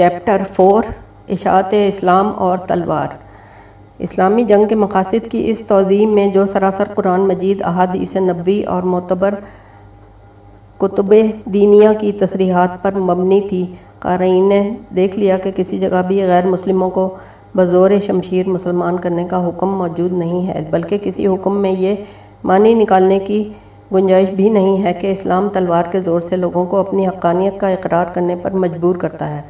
Chapter four, اشاعت اسلام اور تلوار۔ اسلامی جنگ کے مقاصد کی اس توضیع میں جو سراسر قرآن مجید، احادیث نبوی اور معتبر کتب دینیہ کی تصریحات پر مبنی تھی۔ قارئین نے دیکھ لیا کہ کسی جگہ بھی غیر مسلموں کو بزور شمشیر مسلمان کرنے کا حکم موجود نہیں ہے، بلکہ کسی حکم میں یہ معنی نکالنے کی گنجائش بھی نہیں ہے کہ اسلام تلوار کے زور سے لوگوں کو اپنی حقانیت کا اقرار کرنے پر مجبور کرتا ہے۔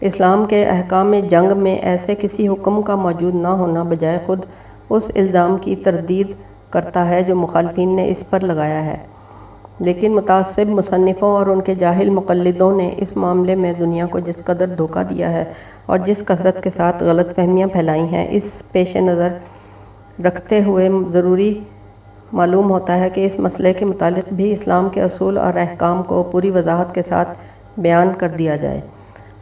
اسلام کے احکام جنگ میں ایسے کسی حکم کا موجود نہ ہونا بجائے خود اس الزام کی تردید کرتا ہے جو مخالفین نے اس پر لگایا ہے۔ لیکن متعصب مصنفوں اور ان کے جاہل مقلدوں نے اس معاملے میں دنیا کو جس قدر دھوکہ دیا ہے اور جس کثرت کے ساتھ غلط فہمیاں پھیلائی ہیں، اس پیش نظر رکھتے ہوئے ضروری معلوم ہوتا ہے کہ اس مسئلے کے متعلق بھی اسلام کے اصول اور احکام کو پوری وضاحت کے ساتھ بیان کر دیا جائے۔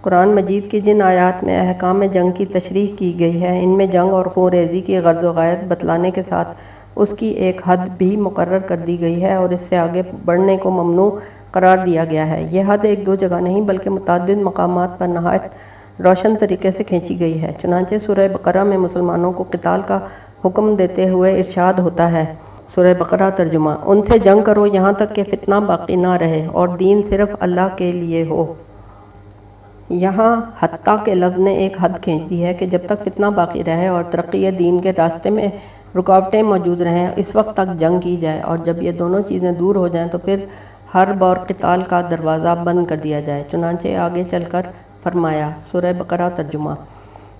قرآن مجید کی جن آیات میں احکام جنگ کی تشریح کی گئی ہے، ان میں جنگ اور خون ریزی کی غرض و غایت بتلانے کے ساتھ اس کی ایک حد بھی مقرر کر دی گئی ہے اور اس سے آگے بڑھنے کو ممنوع قرار دیا گیا ہے۔ یہ حد ایک دو جگہ نہیں بلکہ متعدد مقامات پر نہایت روشن طریقے سے کھینچی گئی ہے۔ چنانچہ سورہ بقرہ میں مسلمانوں کو قتال کا حکم دیتے ہوئے ارشاد ہوتا ہے۔ سورہ بقرہ ترجمہ، ان سے جنگ کرو یہاں تک کہ فتنہ باقی نہ رہے اور دین صرف اللہ کے لیے ہو۔ یہاں حتیٰ کے لفظ نے ایک حد کھینچ دی ہے کہ جب تک فتنہ باقی رہے اور ترقی دین کے راستے میں رکاوٹیں موجود رہیں، اس وقت تک جنگ کی جائے اور جب یہ دونوں چیزیں دور ہو جائیں تو پھر ہر بور قتال کا دروازہ بند کر دیا جائے۔ چنانچہ آگے چل کر فرمایا، سورہ بقرہ ترجمہ،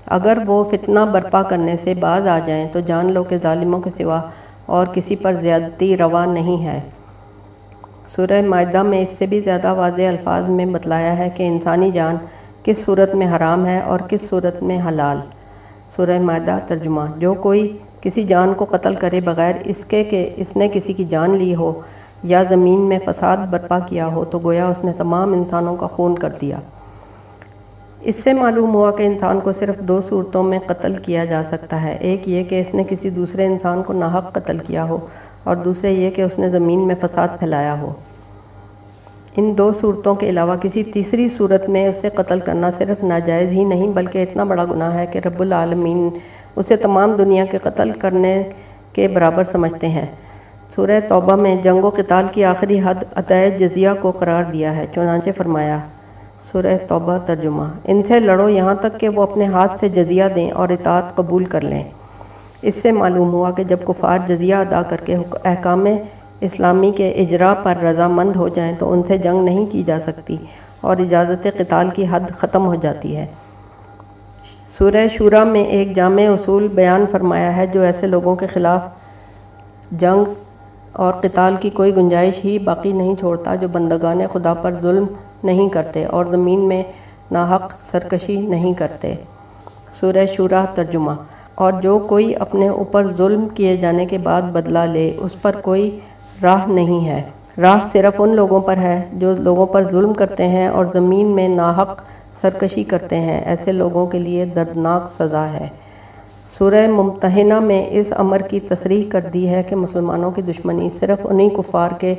اگر وہ فتنہ برپا کرنے سے باز آ جائیں تو جان لو کہ ظالموں کے سوا اور کسی پر زیادتی روا نہیں ہے۔ سورہ معدہ میں اس سے بھی زیادہ واضح الفاظ میں بتلایا ہے کہ انسانی جان کس صورت میں حرام ہے اور کس صورت میں حلال۔ سورہ معدہ ترجمہ جو کوئی کسی جان کو قتل کرے بغیر اس کے کہ اس نے کسی کی جان لی ہو یا زمین میں فساد برپا کیا ہو تو گویا اس نے تمام انسانوں کا خون کر دیا۔ اس سے معلوم ہوا کہ انسان کو صرف دو صورتوں میں قتل کیا جا سکتا ہے، ایک یہ کہ اس نے کسی دوسرے انسان کو ناحق قتل کیا ہو اور دوسرے یہ کہ اس نے زمین میں فساد پھیلایا ہو۔ ان دو صورتوں کے علاوہ کسی تیسری صورت میں اسے قتل کرنا صرف ناجائز ہی نہیں، بلکہ اتنا بڑا گناہ ہے کہ رب العالمین اسے تمام دنیا کے قتل کرنے کے برابر سمجھتے ہیں۔ سورہ توبہ میں جنگ و قتال کی آخری حد عطائے جزیہ کو قرار دیا ہے، چنانچہ فرمایا۔ سورہ توبہ ترجمہ۔ ان سے لڑو یہاں تک کہ وہ اپنے ہاتھ سے جزیہ دیں اور اطاعت قبول کر لیں۔ اس سے معلوم ہوا کہ جب کفار جزیہ ادا کر کے احکام اسلامی کے اجراء پر رضامند ہو جائیں تو ان سے جنگ نہیں کی جا سکتی اور اجازت قتال کی حد ختم ہو جاتی ہے۔ سورہ شورہ میں ایک جامع اصول بیان فرمایا ہے جو ایسے لوگوں کے خلاف جنگ اور قتال کی کوئی گنجائش ہی باقی نہیں چھوڑتا جو بندگان خدا پر ظلم نہیں کرتے اور زمین میں ناحق سرکشی نہیں کرتے۔ سورہ شورہ ترجمہ۔ اور جو کوئی اپنے اوپر ظلم کیے جانے کے بعد بدلہ لے، اس پر کوئی راہ نہیں ہے۔ راہ صرف ان لوگوں پر ہے جو لوگوں پر ظلم کرتے ہیں اور زمین میں ناحق سرکشی کرتے ہیں۔ ایسے لوگوں کے لیے دردناک سزا ہے۔ سورہ ممتحنہ میں اس امر کی تصریح کر دی ہے کہ مسلمانوں کی دشمنی صرف انہی کفار کے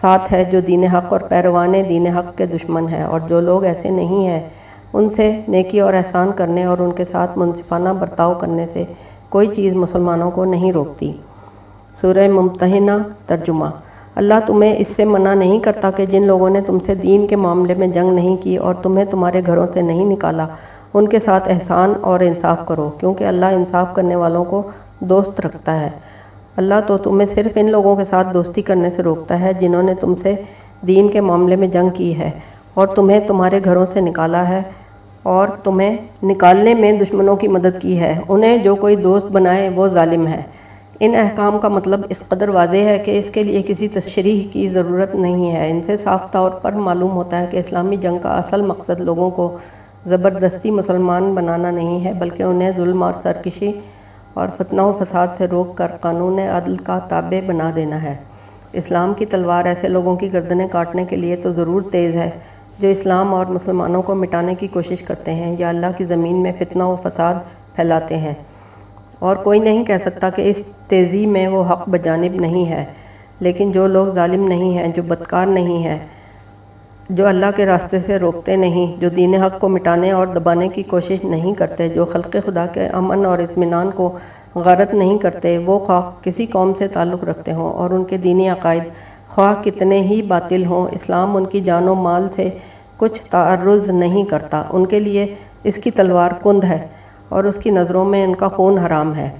ساتھ ہے جو دین حق اور پیروان دین حق کے دشمن ہیں اور جو لوگ ایسے نہیں ہیں، ان سے نیکی اور احسان کرنے اور ان کے ساتھ منصفانہ برتاؤ کرنے سے کوئی چیز مسلمانوں کو نہیں روکتی۔ سورہ ممتحنہ ترجمہ۔ اللہ تمہیں اس سے منع نہیں کرتا کہ جن لوگوں نے تم سے دین کے معاملے میں جنگ نہیں کی اور تمہیں تمہارے گھروں سے نہیں نکالا، ان کے ساتھ احسان اور انصاف کرو، کیونکہ اللہ انصاف کرنے والوں کو دوست رکھتا ہے۔ اللہ تو تمہیں صرف ان لوگوں کے ساتھ دوستی کرنے سے روکتا ہے جنہوں نے تم سے دین کے معاملے میں جنگ کی ہے اور تمہیں تمہارے گھروں سے نکالا ہے اور تمہیں نکالنے میں دشمنوں کی مدد کی ہے۔ انہیں جو کوئی دوست بنائے وہ ظالم ہے۔ ان احکام کا مطلب اس قدر واضح ہے کہ اس کے لیے کسی تشریح کی ضرورت نہیں ہے۔ ان سے صاف طور پر معلوم ہوتا ہے کہ اسلامی جنگ کا اصل مقصد لوگوں کو زبردستی مسلمان بنانا نہیں ہے، بلکہ انہیں ظلم اور سرکشی اور فتنہ و فساد سے روک کر قانون عدل کا تابع بنا دینا ہے۔ اسلام کی تلوار ایسے لوگوں کی گردنیں کاٹنے کے لیے تو ضرور تیز ہے جو اسلام اور مسلمانوں کو مٹانے کی کوشش کرتے ہیں یا اللہ کی زمین میں فتنہ و فساد پھیلاتے ہیں۔ اور کوئی نہیں کہہ سکتا کہ اس تیزی میں وہ حق بجانب نہیں ہے، لیکن جو لوگ ظالم نہیں ہیں، جو بدکار نہیں ہیں جو اللہ کے راستے سے روکتے نہیں، جو دین حق کو مٹانے اور دبانے کی کوشش نہیں کرتے، جو خلق خدا کے امن اور اطمینان کو غارت نہیں کرتے، وہ خواہ کسی قوم سے تعلق رکھتے ہوں اور ان کے دینی عقائد خواہ کتنے ہی باطل ہوں۔ اسلام ان کی جان و مال سے کچھ تعرض نہیں کرتا۔ ان کے لیے اس کی تلوار کند ہے اور اس کی نظروں میں ان کا خون حرام ہے۔